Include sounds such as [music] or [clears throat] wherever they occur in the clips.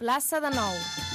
Plaça de Nou.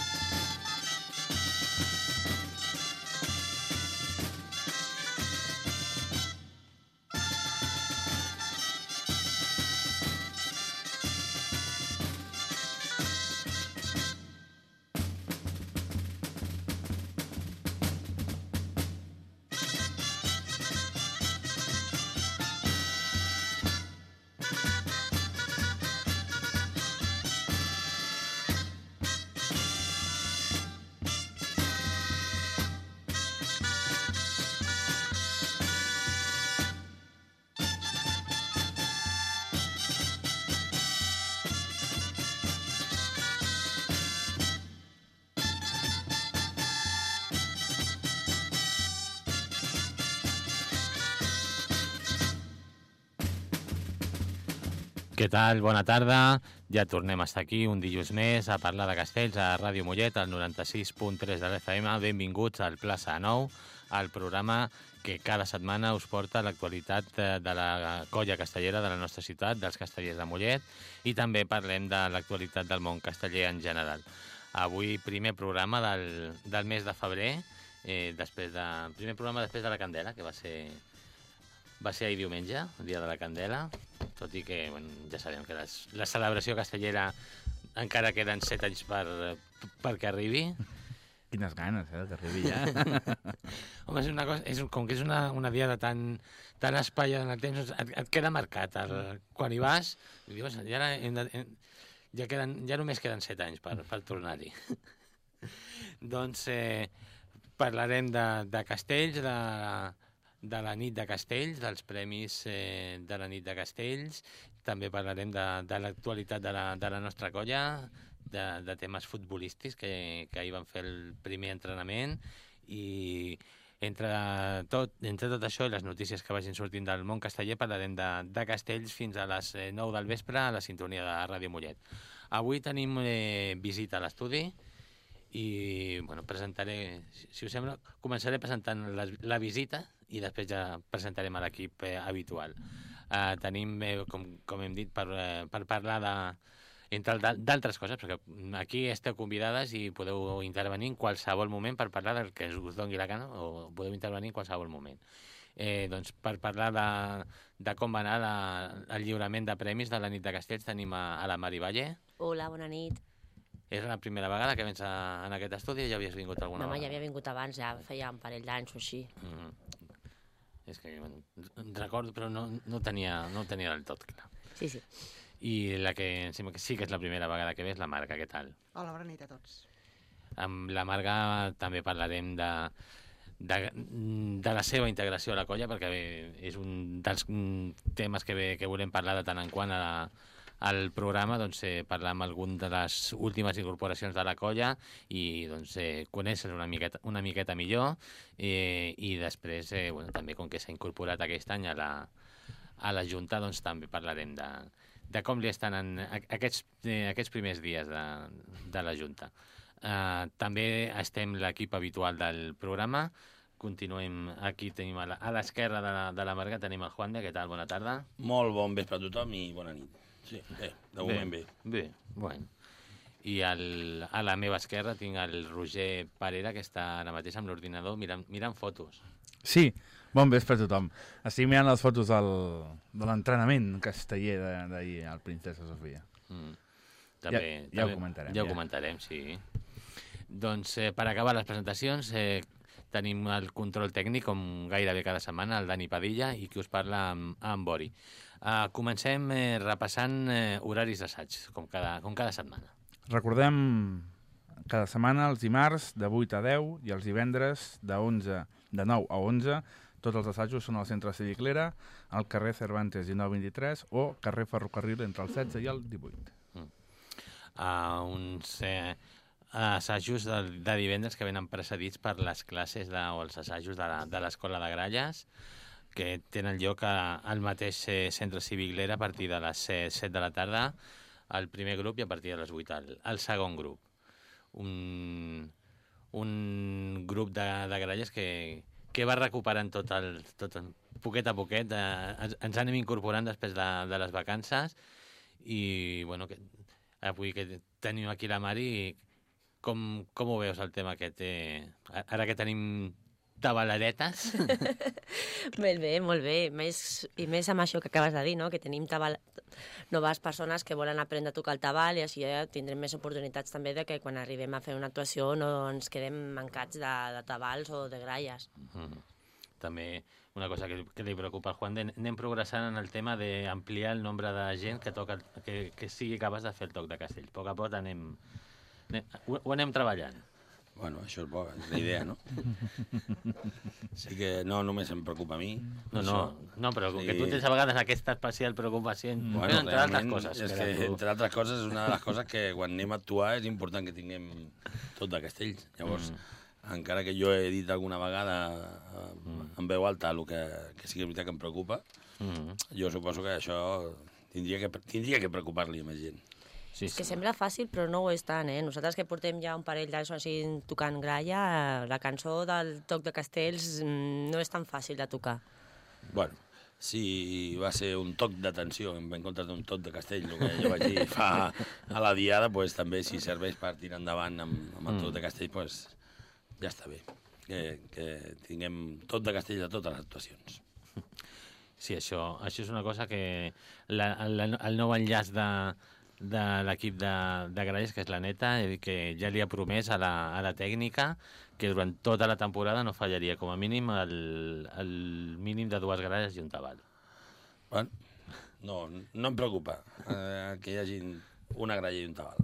Què tal? Bona tarda. Ja tornem a estar aquí un dilluns més a parlar de castells a Ràdio Mollet, al 96.3 de l'FM. Benvinguts al Plaça Nou, al programa que cada setmana us porta l'actualitat de, de la colla castellera de la nostra ciutat, dels castellers de Mollet, i també parlem de l'actualitat del món casteller en general. Avui, primer programa del, del mes de febrer, eh, després de, primer programa després de la Candela, que va ser va ser ahir diumenge, el dia de la Candela, tot i que bueno, ja sabem que les, la celebració castellera encara queden set anys per, perquè arribi. Quines ganes, eh, que arribi ja. [laughs] Home, és una cosa, és, com que és una, una diada tan, tan espaiada en el temps, et, et queda marcat. El, quan hi vas, dius, ja, ara hem de, hem, ja, queden, ja només queden set anys per, per tornar-hi. [laughs] doncs eh, parlarem de, de castells, de, de la nit de Castells, dels premis eh, de la nit de Castells. També parlarem de, de l'actualitat de, la, de la nostra colla, de, de temes futbolístics, que, que ahir van fer el primer entrenament i entre tot, entre tot això i les notícies que vagin sortint del món casteller parlarem de, de Castells fins a les 9 eh, del vespre a la sintonia de Ràdio Mollet. Avui tenim eh, visita a l'estudi i bueno, presentaré, si us sembla, començaré presentant la, la visita i després ja presentarem a l'equip eh, habitual. Eh, tenim, eh, com, com hem dit, per, eh, per parlar de, entre d'altres coses, perquè aquí esteu convidades i podeu intervenir en qualsevol moment per parlar del que us doni la gana o podeu intervenir en qualsevol moment. Eh, doncs per parlar de, de com va anar la, el lliurament de premis de la nit de Castells tenim a, a la Mari Valle. Hola, bona nit. És la primera vegada que vens a, en aquest estudi o ja havies vingut alguna no, vegada? ja havia vingut abans, ja feia un parell d'anys o així. Mm -hmm. És que bueno, recordo, però no, no, tenia, no tenia del tot clar. Sí, sí. I la que em sembla que sí que és la primera vegada que ves, la Marga, què tal? Hola, bona nit a tots. Amb la Marga també parlarem de, de, de la seva integració a la colla, perquè és un dels temes que, que volem parlar de tant en quant a la, al programa doncs, eh, parlar amb algun de les últimes incorporacions de la colla i doncs, eh, conèixer una miqueta, una miqueta millor eh, i després, eh, bueno, també com que s'ha incorporat aquest any a la, a la Junta, doncs també parlarem de, de com li estan en aquests, eh, aquests primers dies de, de la Junta. Eh, també estem l'equip habitual del programa, continuem aquí, tenim a l'esquerra de, la, de la Marga, tenim el Juan de, què tal? Bona tarda. Molt bon vespre a tothom i bona nit. Sí, bé, de moment bé. Bé, bé bueno. I al, a la meva esquerra tinc el Roger Parera, que està ara mateix amb l'ordinador mirant, mirant fotos. Sí, bon vespre a tothom. Estic mirant les fotos del, de l'entrenament casteller d'ahir al Princesa Sofia. Mm. També, ja, ja també, ho comentarem. Ja, ja ho comentarem, sí. Doncs eh, per acabar les presentacions eh, tenim el control tècnic, com gairebé cada setmana, el Dani Padilla, i qui us parla amb, amb Bori. Uh, comencem eh, repassant eh, horaris d'assaig, com, cada, com cada setmana. Recordem cada setmana els dimarts de 8 a 10 i els divendres de, 11, de 9 a 11 tots els assajos són al centre Civiclera, al carrer Cervantes 1923 o carrer Ferrocarril entre el 16 i el 18. Mm. Uh, uns eh, assajos de, de divendres que venen precedits per les classes de, o els assajos de l'Escola de, de Gralles, que tenen lloc a, al mateix eh, centre cívic Lera a partir de les 7 de la tarda al primer grup i a partir de les 8 al, al segon grup. Un, un grup de, de gralles que, que va recuperant tot el, tot el poquet a poquet, eh, ens, ens anem incorporant després de, de les vacances i, bueno, que, avui que tenim aquí la Mari, com, com ho veus el tema aquest? Eh, ara que tenim tabalaretes, [laughs] Molt bé, molt bé. Més, I més amb això que acabes de dir, no? que tenim tabal... noves persones que volen aprendre a tocar el tabal i així ja tindrem més oportunitats també de que quan arribem a fer una actuació no ens quedem mancats de, de tabals o de gralles. Mm. També una cosa que, que li preocupa al Juan, de, anem progressant en el tema d'ampliar el nombre de gent que, toca, que, que sigui capaç de fer el toc de castell. A poc a poc anem, anem ho anem treballant. Bueno, això és bo, és la idea, no? [laughs] Sí que no només em preocupa a mi. No, no, no però com que tu tens a vegades aquesta especial preocupació, Bueno, bueno, entre altres coses. és que, tu. entre altres coses, és una de les coses que quan anem a actuar és important que tinguem tot de castells. Llavors, mm. encara que jo he dit alguna vegada eh, en veu alta el que, que sí que és veritat que em preocupa, Mm. jo suposo que això tindria que, tindria que preocupar-li a més gent. Sí, És que sí. sembla fàcil, però no ho és tant, eh? Nosaltres que portem ja un parell d'anys o així tocant gralla, la cançó del toc de castells mm, no és tan fàcil de tocar. Bueno, si va ser un toc d'atenció en comptes d'un toc de castell, el que jo vaig dir fa a la diada, pues, també si serveix per tirar endavant amb, amb el toc de castell, pues, ja està bé. Que, que tinguem tot de castell a totes les actuacions. Sí, això, això és una cosa que la, la, el nou enllaç de, de l'equip de, de Gralles, que és la neta, que ja li ha promès a la, a la tècnica que durant tota la temporada no fallaria com a mínim el, el mínim de dues gralles i un tabal. Bueno, no, no em preocupa eh, que hi hagi una gralla i un tabal.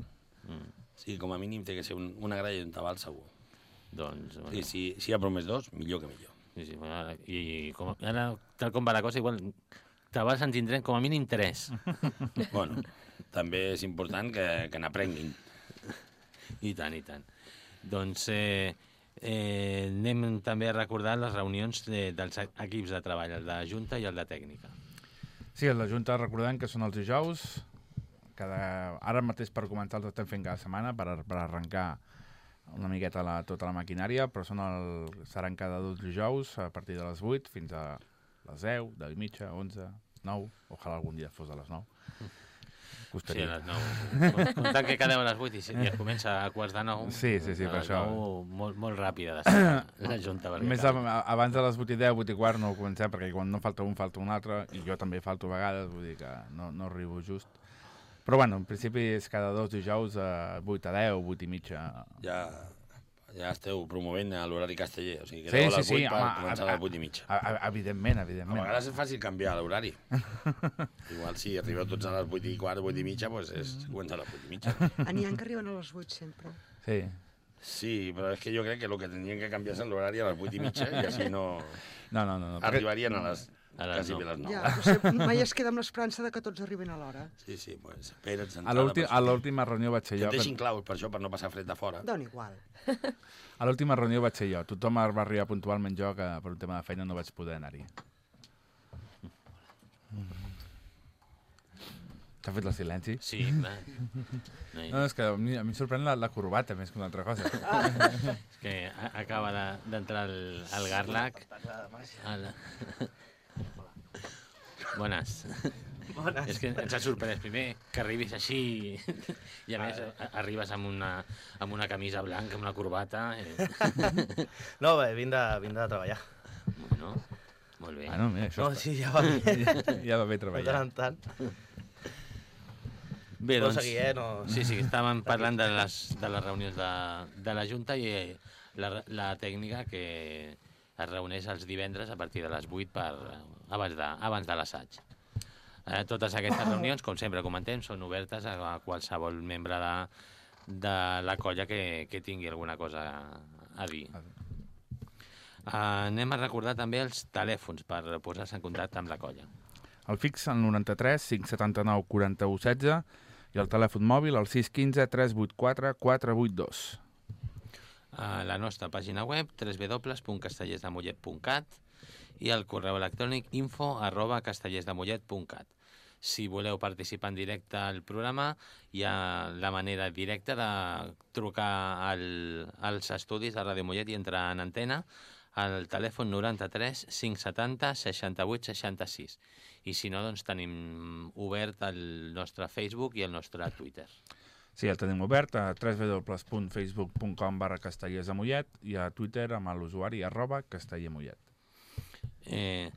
Mm. Sí, com a mínim té que ser un, una gralla i un tabal segur. Doncs, bueno, I si, si hi ha promès dos, millor que millor. sí, sí, bueno, ara- i com, ara, tal com va la cosa, igual tabals en tindrem com a mínim tres. bueno, també és important que, que n'aprenguin. I tant, i tant. Doncs eh, eh, anem també a recordar les reunions de, dels equips de treball, el de Junta i el de Tècnica. Sí, a la Junta recordem que són els dijous. Cada... Ara mateix per començar els estem fent cada setmana per, per arrencar una miqueta la, tota la maquinària, però són el, seran cada dos dijous a partir de les 8 fins a les 10, 10 i mitja, 11, 9. Ojalà algun dia fos a les 9. Sí, Costaria. a les 9. Comptant que quedeu a les 8 i, si- i es comença a quarts de 9. Sí, sí, sí, per això. 9, molt, molt ràpida d'estar la Junta. perquè Més cal- abans de les 8 i 10, 8 i quart no ho comencem, perquè quan no falta un, falta un altre, i jo també falto a vegades, vull dir que no, no arribo just. Però bueno, en principi és cada dos dijous a 8 a 10, 8 i mitja. Ja, ja esteu promovent a l'horari casteller, o sigui, que Sí, sí, a les 8 sí, per home, començar a- a les 8 i mitja. A, a, evidentment, A evidentment. vegades és fàcil canviar l'horari. [laughs] Igual si arribeu tots a les 8 i quart, 8 i mitja, doncs és començar a les 8 i mitja. [laughs] N'hi ha que arriben a les 8 sempre. Sí. Sí, però és que jo crec que el que tindrien que canviar és l'horari a les 8 i mitja i així no... No, no, no. no perquè- Arribarien a les... A les quasi nou. bé a les 9. Ja, sempre, mai es queda amb l'esperança de que tots arribin a l'hora. Sí, sí, pues, espera't A per l'última reunió vaig ser Que jo. et deixin Que, claus per això, per no passar fred de fora. Dona igual. a l'última reunió vaig ser jo. Tothom va arribar puntualment jo, que per un tema de feina no vaig poder anar-hi. T'ha fet el silenci? Sí, clar. No, No, és que a mi, a mi em sorprèn la, la corbata més que una altra cosa. és que a- acaba de- d'entrar el, el Garlac. El... Bones. Bones. És que ens ha sorprès primer que arribis així i a més a- arribes amb una, amb una camisa blanca, amb una corbata. Eh. No, bé, vinc de, vinc de treballar. Bueno, molt bé. Bueno, mira, això No, sí, ja va bé. [laughs] ja, ja va bé De tant treballar. en tant. Bé, No doncs, seguir, eh? No... Sí, sí, estàvem parlant de les, de les reunions de, de la Junta i la, la tècnica que es reuneix els divendres a partir de les 8 per, abans de, de l'assaig. Eh, totes aquestes reunions, com sempre comentem, són obertes a, qualsevol membre de, de la colla que, que tingui alguna cosa a, dir. Uh, anem a recordar també els telèfons per posar-se en contacte amb la colla. El fix al 93 579 41 16 i el telèfon mòbil al 615 384 482. A la nostra pàgina web www.castellersdemollet.cat i el correu electrònic info arroba castellersdemollet.cat. Si voleu participar en directe al programa, hi ha la manera directa de trucar al, als estudis de Ràdio Mollet i entrar en antena al telèfon 93 570 68 66. I si no, doncs tenim obert el nostre Facebook i el nostre Twitter. Sí, el tenim obert a www.facebook.com barra castellers de Mollet i a Twitter amb l'usuari arroba castellermollet. Eh,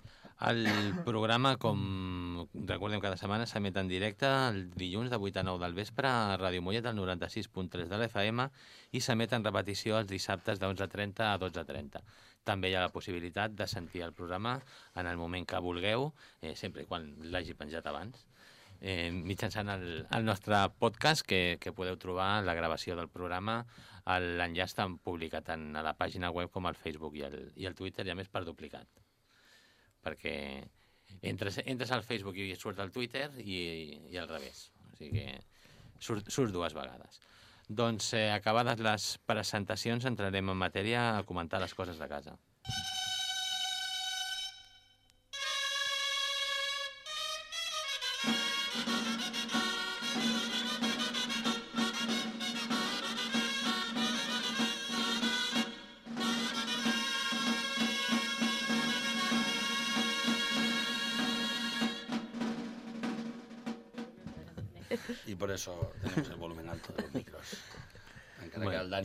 el programa, com recordem cada setmana, s'emet en directe el dilluns de 8 a 9 del vespre a Ràdio Mollet, al 96.3 de l'FM, i s'emet en repetició els dissabtes de 11.30 a 12.30. També hi ha la possibilitat de sentir el programa en el moment que vulgueu, eh, sempre quan l'hagi penjat abans, eh, mitjançant el, el nostre podcast, que, que podeu trobar la gravació del programa. L'enllaç està publicat tant a la pàgina web com al Facebook i el, i el Twitter, i a més per duplicat perquè entres, entres al Facebook i surt al Twitter i, i al revés. O sigui que surt, surt dues vegades. Doncs, eh, acabades les presentacions, entrarem en matèria a comentar les coses de casa.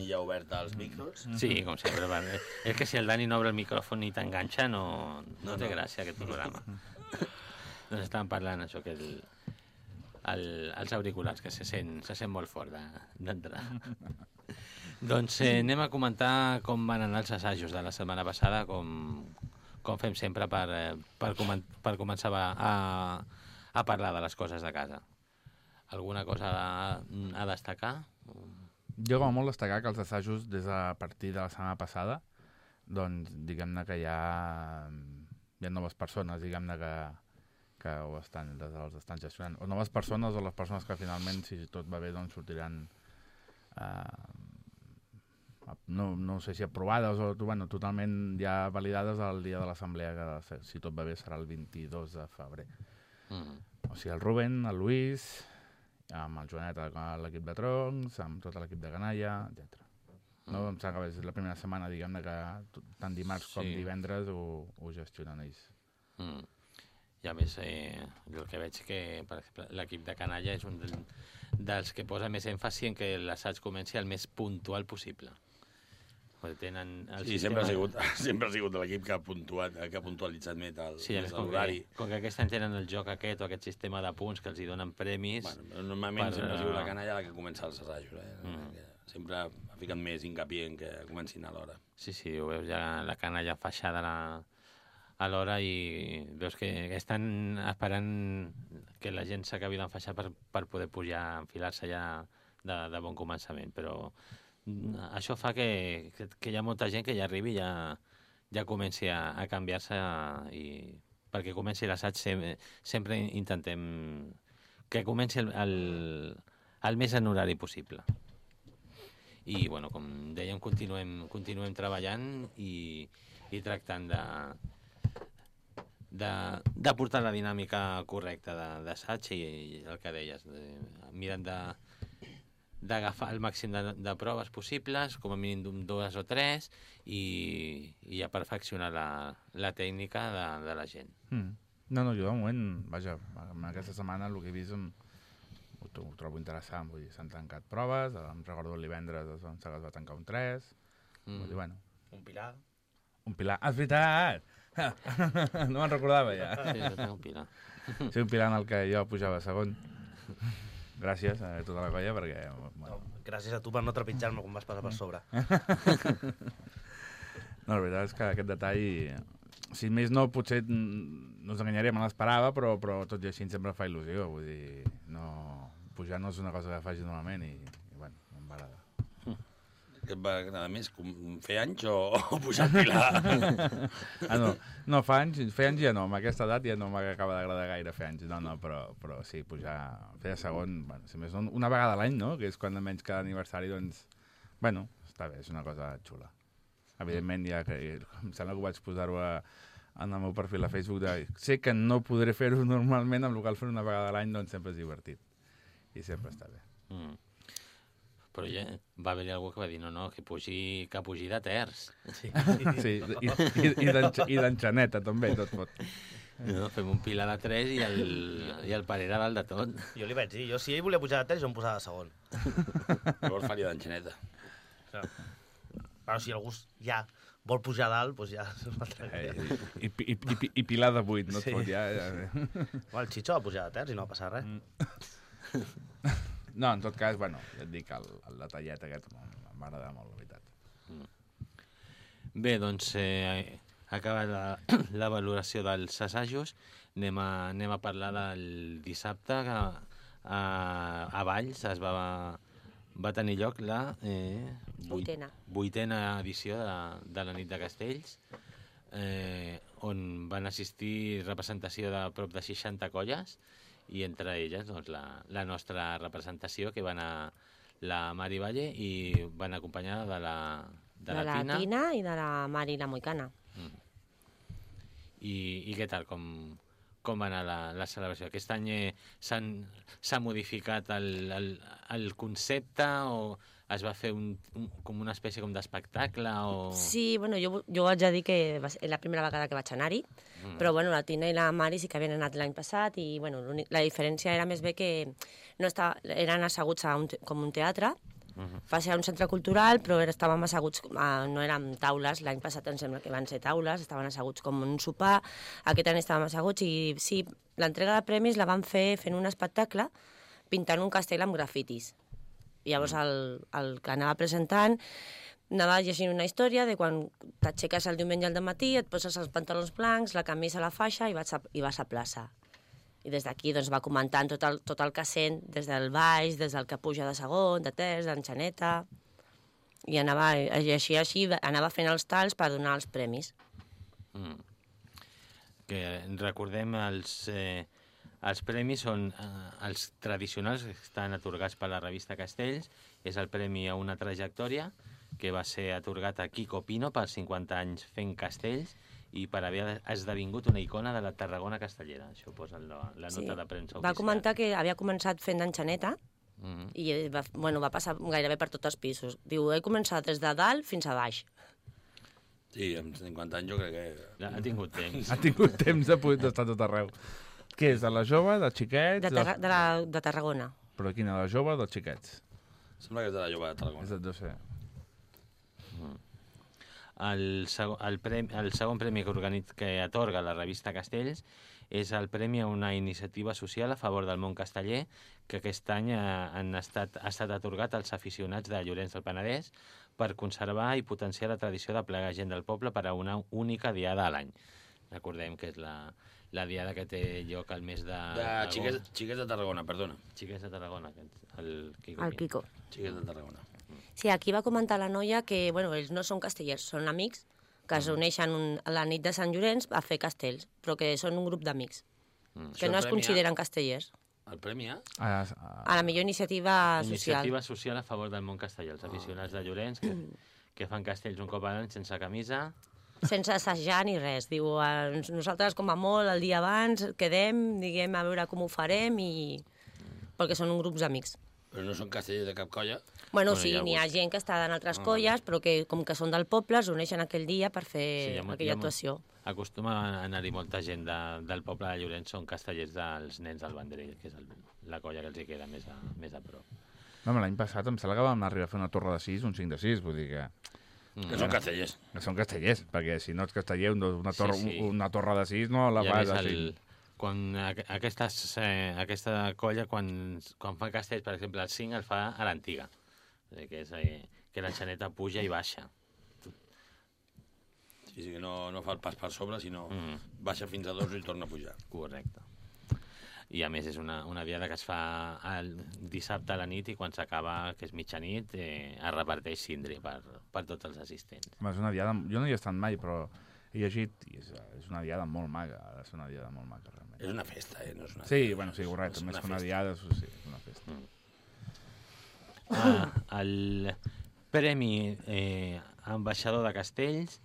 Dani ja ha obert els micros. Sí, com sempre. Va. És que si el Dani no obre el micròfon ni t'enganxa, no, no, No, té no. gràcia aquest programa. doncs estàvem parlant això, que el, el, els auriculars, que se sent, se sent molt fort de- d'entrar. doncs eh, anem a comentar com van anar els assajos de la setmana passada, com, com fem sempre per, eh, per, comen per començar a, a, a parlar de les coses de casa. Alguna cosa a, a destacar? Jo com a molt destacar que els assajos des de a partir de la setmana passada doncs diguem-ne que hi ha, hi ha noves persones, diguem-ne que, que ho estan, des els estan gestionant. O noves persones o les persones que finalment, si tot va bé, doncs sortiran eh, no, no sé si aprovades o bueno, totalment ja validades al dia de l'assemblea que si tot va bé serà el 22 de febrer. Mm. O sigui, el Ruben, el Lluís, amb el Joanet a l'equip de troncs, amb tot l'equip de canalla, etc. No? Em sembla que és la primera setmana, diguem-ne, que tant dimarts com Sí. divendres ho, ho gestionen ells. Mm. I a més, eh, el que veig que, per exemple, l'equip de canalla és un del, dels que posa més èmfasi en que l'assaig comenci el més puntual possible. Perquè tenen el Sí, sempre ha sigut, [laughs] sempre ha sigut l'equip que ha puntuat, que ha puntualitzat més el, Sí, més com, que, com que aquest any tenen el joc aquest o aquest sistema de punts que els hi donen premis... Bueno, normalment per, sempre ha sigut la eh, canalla la que comença els assajos. Eh? Mm. Sempre ha ficat més hincapié en que comencin a l'hora. Sí, sí, ho veus ja la canalla feixada a la- a l'hora i veus que estan esperant que la gent s'acabi d'enfeixar per, per poder pujar, enfilar-se ja de, de bon començament, però això fa que, que, que hi ha molta gent que ja arribi i ja, ja comenci a, a canviar-se i perquè comenci l'assaig sempre, sempre intentem que comenci el, el, el més en horari possible. I bueno, com dèiem continuem, continuem treballant i, i tractant de, de, de portar la dinàmica correcta d'assaig i, i el que deies, de, mirant de d'agafar el màxim de, de proves possibles, com a mínim d'un dues o tres, i, i a perfeccionar la, la tècnica de, de la gent. Mm. No, no, jo de moment, vaja, en aquesta setmana el que he vist em, ho, ho trobo interessant, vull dir, s'han tancat proves, em recordo el divendres es, em que es va tancar un 3, mm. vull dir, bueno, Un pilar. un pilar, ah, és veritat! [laughs] no me'n recordava ja. Sí, un pilar. Sí, un pilar en el que jo pujava segon. [laughs] Gràcies a tota la colla perquè... Bueno, No, gràcies a tu per no trepitjar-me quan vas passar per sobre. [laughs] no, la veritat és que aquest detall, si més no, potser no us enganyaré, me l'esperava, però, però tot i així sempre em fa il·lusió. Vull dir, no, pujar no és una cosa que faci normalment i, i bueno, em Què et va agradar més, com- fer anys o, [laughs] o pilar? [laughs] Ah, no, no, fa anys, fer anys ja no, amb aquesta edat ja no m'acaba d'agradar gaire fer anys, no, no, però, però sí, pujar, fer segon, bueno, si més no, una vegada a l'any, no?, que és quan menys cada aniversari, doncs, bueno, està bé, és una cosa xula. Evidentment, ja que em sembla que ho vaig posar-ho a, en el meu perfil a Facebook, de, sé que no podré fer-ho normalment, amb el qual fer una vegada a l'any, doncs sempre és divertit. I sempre està bé. Mm. Però ja va haver-hi algú que va dir, no, no, que pugi, que pugi de terç. Sí. [laughs] Sí, i, i, i d'enx- i d'enxaneta, també, tot pot. No, fem un pilar de tres i el, i el parera dalt de tot. Jo li vaig dir, jo si ell volia pujar de terç, jo em posava de segon. Llavors faria d'enxaneta. Clar. Però si algú ja vol pujar a dalt, doncs ja i, i, i, i, I pilar de vuit, no et Sí. fot ja... ja. Bueno, el Chicho va pujar de terç i no va passar res. No, en tot cas, bueno, ja et dic, el, el detallet aquest m'agrada molt, la veritat. Bé, doncs, eh, acaba la, [clears throat] la valoració dels assajos. Anem a, anem a parlar del dissabte, que a, a Valls es va, va tenir lloc la eh, vuit- Vuitena. vuitena edició de, de la nit de Castells, eh, on van assistir representació de prop de 60 colles, i entre elles doncs, la, la nostra representació, que va anar la Mari Valle i van acompanyada de la, de, de la Tina. Tina i de la Mari la Moicana. I, I què tal, com, com va anar la, la celebració? Aquest any eh, s'ha modificat el, el, el concepte o es va fer un, un, com una espècie com d'espectacle? O... Sí, bueno, jo, jo haig de dir que va ser la primera vegada que vaig anar-hi, mm. però bueno, la Tina i la Mari sí que havien anat l'any passat i bueno, la diferència era més bé que no estava, eren asseguts a un, com un teatre, uh -huh. va ser a un centre cultural, però estàvem asseguts, a, no eren taules, l'any passat em sembla que van ser taules, estaven asseguts com un sopar, aquest any estàvem asseguts i sí, l'entrega de premis la van fer fent un espectacle pintant un castell amb grafitis. I llavors el, el que anava presentant anava llegint una història de quan t'aixeques el diumenge al matí, et poses els pantalons blancs, la camisa a la faixa i vas a, i vas a plaça. I des d'aquí doncs, va comentant tot el, tot el que sent, des del baix, des del que puja de segon, de terç, d'enxaneta... I anava, i així, així, anava fent els tals per donar els premis. Mm. Que recordem els, eh, els premis són eh, els tradicionals que estan atorgats per la revista Castells. És el premi a una trajectòria que va ser atorgat a Kiko Pino per 50 anys fent castells i per haver esdevingut una icona de la Tarragona castellera. Això ho posa la, la nota de premsa oficial. Va comentar que havia començat fent d'enxaneta Mm -hmm. i eh, va, bueno, va passar gairebé per tots els pisos. Diu, he començat des de dalt fins a baix. Sí, amb 50 anys jo crec que... Ha tingut temps. Ha tingut temps de poder estar tot arreu. Què és, de la jove, dels xiquets? De, Tarra, de, la, de Tarragona. Però quina, de la jove o dels xiquets? Sembla que és de la jove de És Tarragona. de, no sé. El, segon, el, premi, el segon premi que, organit, que atorga la revista Castells és el premi a una iniciativa social a favor del món casteller que aquest any ha, han estat, ha estat atorgat als aficionats de Llorenç del Penedès per conservar i potenciar la tradició de plegar gent del poble per a una única diada a l'any. Recordem que és la, la diada que té lloc al mes de... De d'agost. xiquets, xiquets de Tarragona, perdona. Xiquets de Tarragona, que el Quico. El Quico. Xiquets de Tarragona. Sí, aquí va comentar la noia que, bueno, ells no són castellers, són amics que es reuneixen un, a la nit de Sant Llorenç a fer castells, però que són un grup d'amics, Mm. que no es consideren castellers. El premi a... Ah, ah, A la millor iniciativa social. Iniciativa social a favor del món castellà. Els aficionats de Llorenç que, que fan castells un cop a l'any sense camisa. Sense assajar ni res. Diu, eh, nosaltres com a molt el dia abans quedem, diguem, a veure com ho farem i... perquè són grups d'amics. Però no són castellers de cap colla. Bueno, Bueno, sí, hi ha n'hi ha hagut- gent que està en altres colles, però que com que són del poble es uneixen aquell dia per fer Sí, ha aquella ha actuació. Acostuma a anar-hi molta gent de, del poble de Llorenç, són castellers dels nens del Vendrell, que és el, la colla que els hi queda més a, més a prop. no, l'any passat em sembla que vam arribar a fer una torre de 6, un 5 de 6, vull dir que, Que són castellers. que són castellers, perquè si no ets casteller, una, una, torre, Sí, sí. una torre de 6 no la I a fas així. el, quan aqu- aquestes, eh, aquesta colla, quan, quan fa castells, per exemple, el 5 el fa a l'antiga, que és eh, que l'enxaneta puja i baixa. Sí, sí, que no, no fa el pas per sobre, sinó Mm. baixa fins a dos i torna a pujar. Correcte. I a més és una, una diada que es fa el dissabte a la nit i quan s'acaba, que és mitjanit, eh, es reparteix cindri per, per tots els assistents. Home, és una diada, jo no hi he estat mai, però he llegit i és, és una diada molt maca, ha de ser una diada molt maca, realment. És una festa, eh? No és una Sí, bueno, sí, correcte, És més una que una festa. diada, això sí, és una festa. Ah, el Premi eh, Ambaixador de Castells,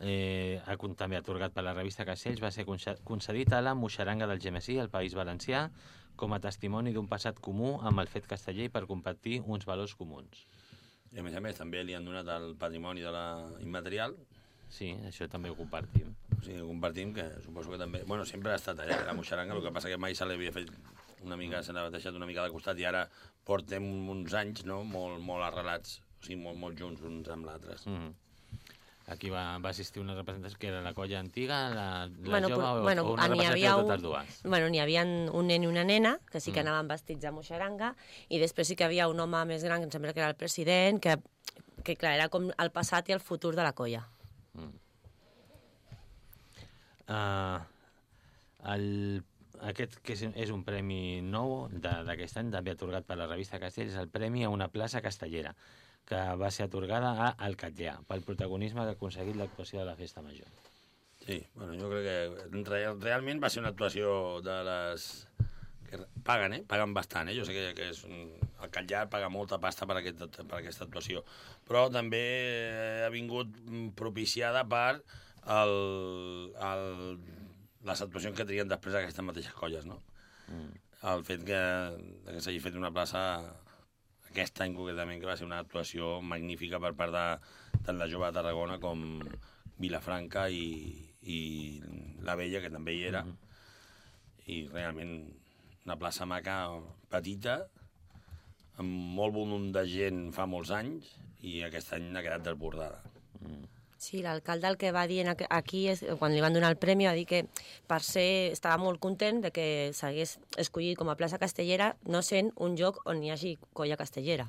eh, també atorgat per la revista Castells, va ser conce- concedit a la Moixeranga del Gemesí, al País Valencià, com a testimoni d'un passat comú amb el fet casteller i per compartir uns valors comuns. I a més a més també li han donat el patrimoni de la immaterial, Sí, això també ho compartim. o sigui, compartim que suposo que també... Bueno, sempre ha estat allà, la Moixaranga, el que passa que mai se l'havia fet una mica, se n'ha deixat una mica de costat i ara portem uns anys no? molt, molt arrelats, o sigui, molt, molt junts uns amb l'altres. Mm -hmm. Aquí va, va assistir una representació que era la colla antiga, la, la Bueno, jove o, bueno, o una representació havia un- totes dues. Bueno, n'hi havia un nen i una nena, que sí que Mm. anaven vestits de moixaranga, i després sí que havia un home més gran, que em sembla que era el president, que, que clar, era com el passat i el futur de la colla. Uh, el, aquest, que és, és un premi nou d'aquest any, també atorgat per la revista Castell, és el Premi a una plaça castellera, que va ser atorgada a Alcatllà, pel protagonisme que ha aconseguit l'actuació de la Festa Major. Sí, bueno, jo crec que real, realment va ser una actuació de les... que paguen, eh? Paguen bastant, eh? Jo sé que, que és un... el Catllar paga molta pasta per, aquest, per aquesta actuació, però també eh, ha vingut mm, propiciada per el, el, les actuacions que tenien després aquestes mateixes colles, no? Mm. El fet que, que s'hagi fet una plaça aquest any concretament, que va ser una actuació magnífica per part de tant la jove de Tarragona com Vilafranca i, i la Vella, que també hi era. I realment una plaça maca, petita, amb molt volum de gent fa molts anys, i aquest any ha quedat desbordada. Sí, l'alcalde el que va dir aquí, és, quan li van donar el premi, va dir que per ser, estava molt content de que s'hagués escollit com a plaça castellera, no sent un lloc on hi hagi colla castellera.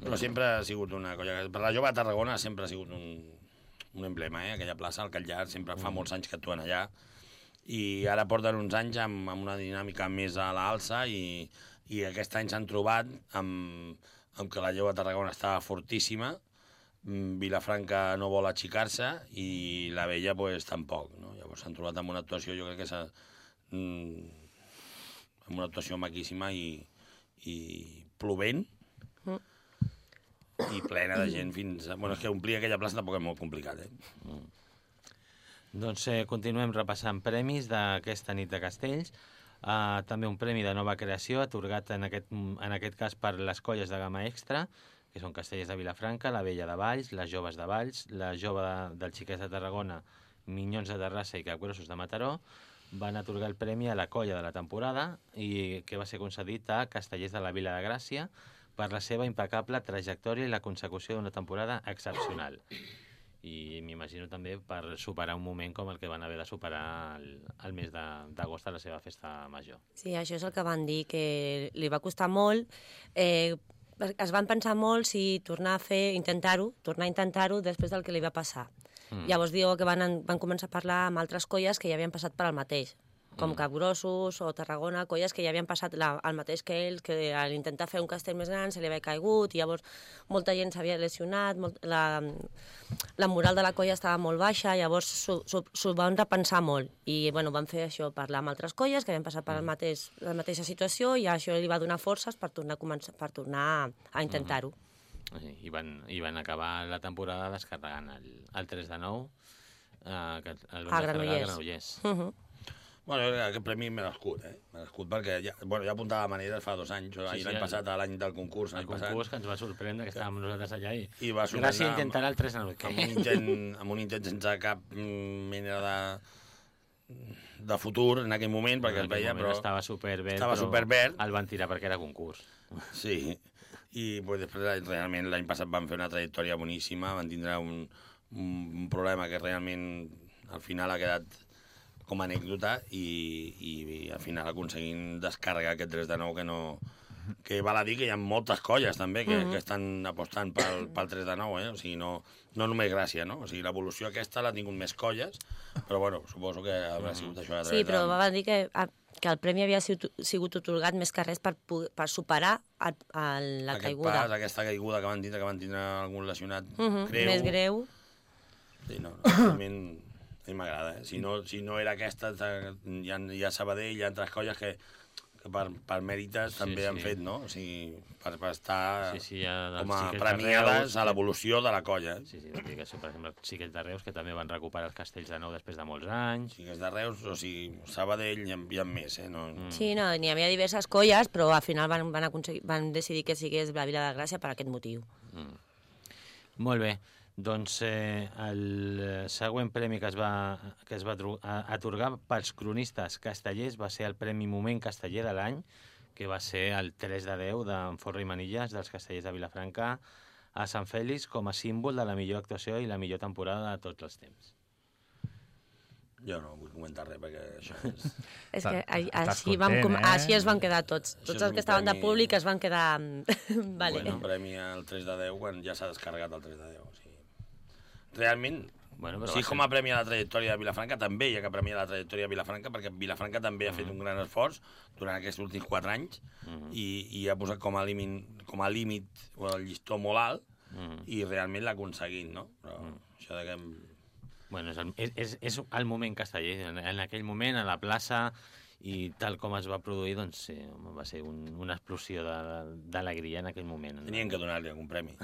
Però sempre ha sigut una colla... Per la jove de Tarragona sempre ha sigut un, un emblema, eh? Aquella plaça, el Catllar, sempre fa molts anys que actuen allà. I ara porten uns anys amb, amb una dinàmica més a l'alça i, i aquest any s'han trobat amb, amb que la jove de Tarragona estava fortíssima, mm, Vilafranca no vol axicar-se i la vella pues, tampoc. No? Llavors s'han trobat amb una actuació, jo crec que s'ha... Mm, amb una actuació maquíssima i, i plovent, i plena de gent fins... A... Bueno, és que omplir aquella plaça tampoc és molt complicat, eh? Doncs eh, continuem repassant premis d'aquesta nit de Castells. Uh, també un premi de nova creació atorgat en aquest, en aquest cas per les colles de gamma extra, que són Castellers de Vilafranca, la Vella de Valls, les Joves de Valls, la Jove de, del Xiquets de Tarragona, Minyons de Terrassa i Capgrossos de Mataró, van atorgar el premi a la colla de la temporada i que va ser concedit a Castellers de la Vila de Gràcia per la seva impecable trajectòria i la consecució d'una temporada excepcional i m'imagino també per superar un moment com el que van haver de superar el, el mes d'agost a la seva festa major. Sí, això és el que van dir, que li va costar molt. Eh, es van pensar molt si tornar a fer, intentar-ho, tornar a intentar-ho després del que li va passar. Mm. Llavors diu que van, van començar a parlar amb altres colles que ja havien passat per al mateix, com mm. Capgrossos o Tarragona, colles que ja havien passat la, el mateix que ells, que a l'intentar fer un castell més gran se li havia caigut, i llavors molta gent s'havia lesionat, molt, la, la moral de la colla estava molt baixa, llavors s'ho van repensar molt. I bueno, van fer això, parlar amb altres colles que havien passat per el mateix, la mateixa situació i això li va donar forces per tornar a, començar, per tornar a intentar-ho. Sí, I van, I van acabar la temporada descarregant el, el 3 de 9 eh, que el van A Granollers. Granollers. Uh -huh. Bueno, que aquest premi merescut, eh? Merescut perquè ja, bueno, ja apuntava maneres fa dos anys, Sí, sí, sí, l'any el- passat, a l'any del concurs, El concurs passat, que ens va sorprendre, que estàvem nosaltres allà i... i va Gràcia sorprendre amb, intentarà el 3 de 9. amb, un intent, amb un intent sense cap mena de, de futur en aquell moment, perquè es veia, però... Estava superverd, estava superverd. el van tirar perquè era concurs. Sí, i pues, després realment l'any passat van fer una trajectòria boníssima, van tindre un, un problema que realment al final ha quedat com a anècdota i, i, i al final aconseguint descarregar aquest 3 de 9 que no que val a dir que hi ha moltes colles també que, mm -hmm. que estan apostant pel, pel 3 de 9, eh? o sigui, no, no només Gràcia, no? O sigui, l'evolució aquesta l'ha tingut més colles, però bueno, suposo que haurà sigut això a Sí, però de... va dir que, a- que el premi havia sigut, sigut otorgat més que res per, per superar el, el, la aquest caiguda. pas, aquesta caiguda que van tindre, que van tindre algun lesionat Uh -huh, greu. Més greu. Sí, no, no, realment a mi m'agrada. Eh? Si, no, si no era aquesta, ta- hi ha, hi ha Sabadell, hi ha altres colles que, que per, per mèrites Sí, també sí. han fet, no? O sigui, per, per estar Sí, sí, ha els com a xiquets de premiades Reus, a l'evolució de la colla. Eh? Sí, sí, que això, per exemple, Xiquets de Reus, que també van recuperar els castells de nou després de molts anys. És de Reus, o sigui, Sabadell hi ha, hi ha més, eh? No, mm. Sí, no, n'hi havia diverses colles, però al final van, van, aconseguir, van decidir que sigués la Vila de Gràcia per aquest motiu. Molt bé. Doncs eh, el següent premi que es va, que es va atorgar pels cronistes castellers va ser el Premi Moment Casteller de l'any, que va ser el 3 de 10 d'en Forra i Manilles dels castellers de Vilafranca a Sant Fèlix com a símbol de la millor actuació i la millor temporada de tots els temps. Jo no vull comentar res, perquè això [laughs] és... És que així, vam, content, com, eh? així es van quedar tots. Això Tots els que estaven de premi- públic es van quedar... mm, [laughs] vale. Bueno, premi al 3 de 10 quan ja s'ha descarregat el 3 de 10. O sigui, realment, Bueno, però sí, com a premi a la trajectòria de Vilafranca, també hi ha que premiar la trajectòria de Vilafranca, perquè Vilafranca també ha fet un gran esforç durant aquests últims 4 anys Mhm. i, i ha posat com a límit, com a límit o el llistó molt alt Mhm. i realment l'ha aconseguit, no? Però això de que... hem- Bueno, és el, és, és, és el moment casteller. En, en aquell moment, a la plaça, i tal com es va produir, doncs sí, home, va ser un, una explosió d'alegria en aquell moment. Tenien que donar-li algun premi.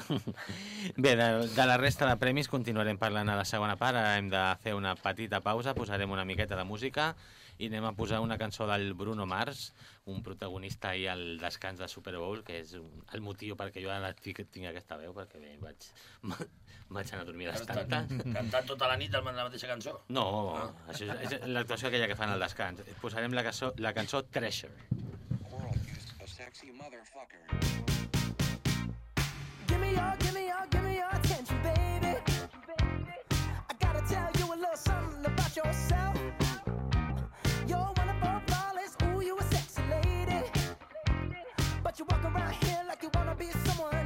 [laughs] Bé, de, de la resta de premis continuarem parlant a la segona part. Ara hem de fer una petita pausa, posarem una miqueta de música i anem a posar una cançó del Bruno Mars, un protagonista ahir al descans de Super Bowl, que és un- el motiu perquè jo ara tinc, tinc aquesta veu, perquè bé, vaig, [laughs] vaig anar a dormir les tantes. cantant tota la nit la mateixa cançó? No, això és, és l'actuació aquella que fan al descans. Posarem la cançó, la cançó Treasure. Give me your, give me your, give me your attention, baby. I gotta tell you a little something about yourself. But you walk around here like you wanna be someone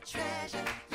treasure.